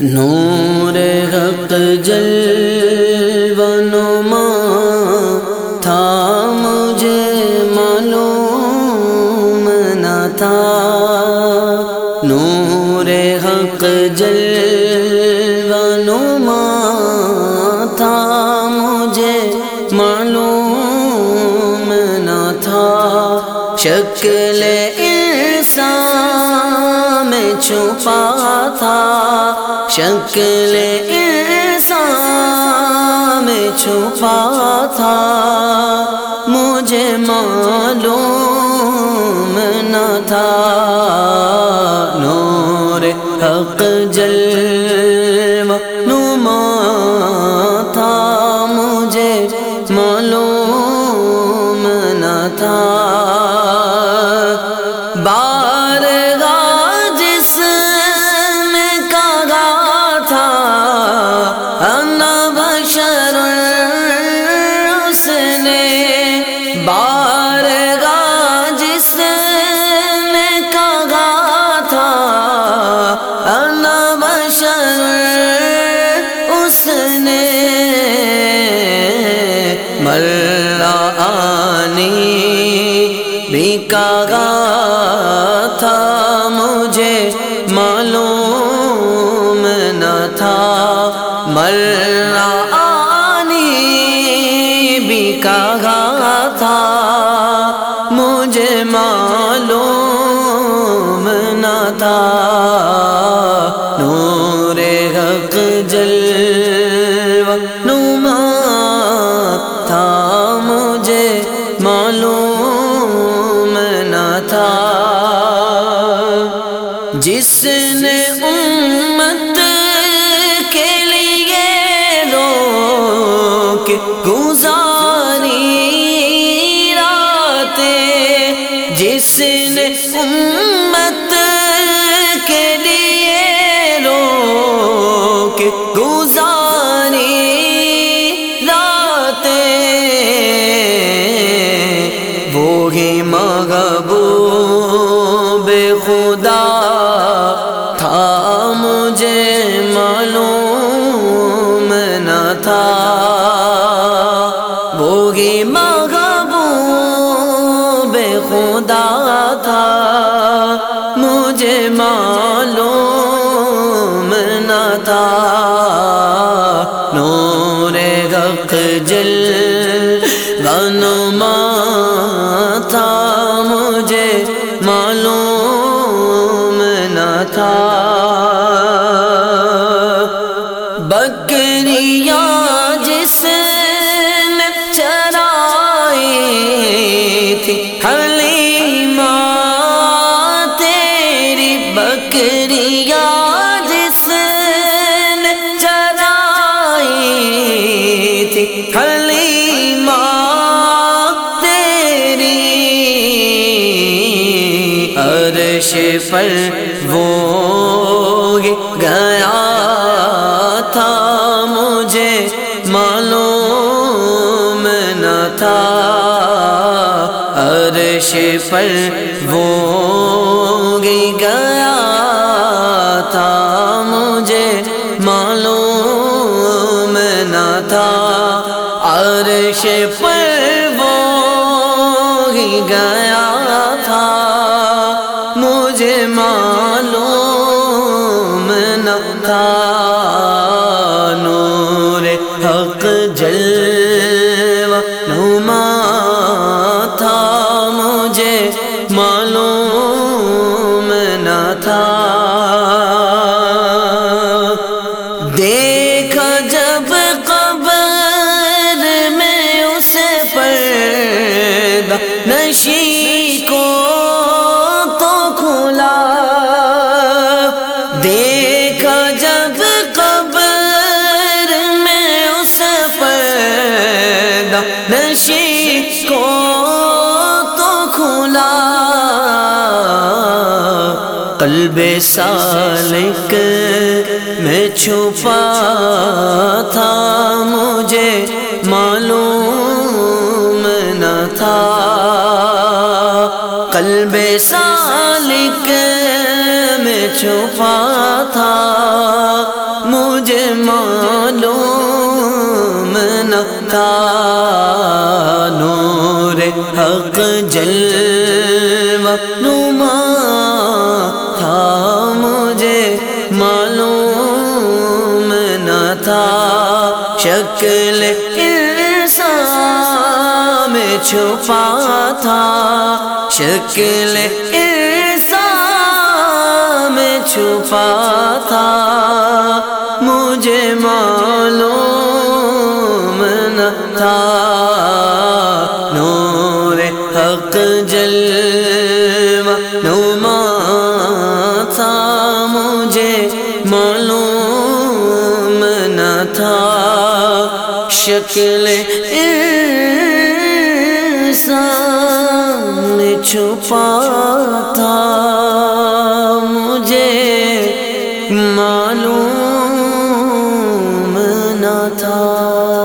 نور حق جل نما تھا مجھے معلوم نہ تھا۔ نور حق جل نما تھا مجھے معلوم نہ تھا۔ شکل انسان میں چھپا تھا۔ شکل انسان میں چھپا تھا۔ مجھے معلوم نہ تھا۔ نور حق جل مرانی بھی کہا تھا مجھے معلوم نہ تھا۔ مرانی بھی کہا جس نے امت کے لیے روک گزاری راتیں۔ وہی محبوب خدا تھا مجھے معلوم نہ تھا۔ معلوم نہ تھا۔ بکریاں جس نے چرائی تھی، حلیمہ، تیری بکریاں جس نے چرائی تھی عرش پر وہ گیا تھا، مجھے معلوم نہ تھا۔ عرش پر وہ گیا تھا، مجھے معلوم نہ تھا۔ عرش پر وہ گیا قلب سالک میں چھپا تھا، مجھے معلوم نہ تھا۔ قلب سالک میں چھپا تھا، مجھے معلوم نہ تھا۔ نور حق جلوہ نما تھا، شکل انسان میں چھپا تھا، شکل انسان میں چھپا تھا۔ مجھے معلوم نہ تھا۔ نور حق جلوہ، نما شکل انسان چھپا تھا مجھے معلوم نہ تھا۔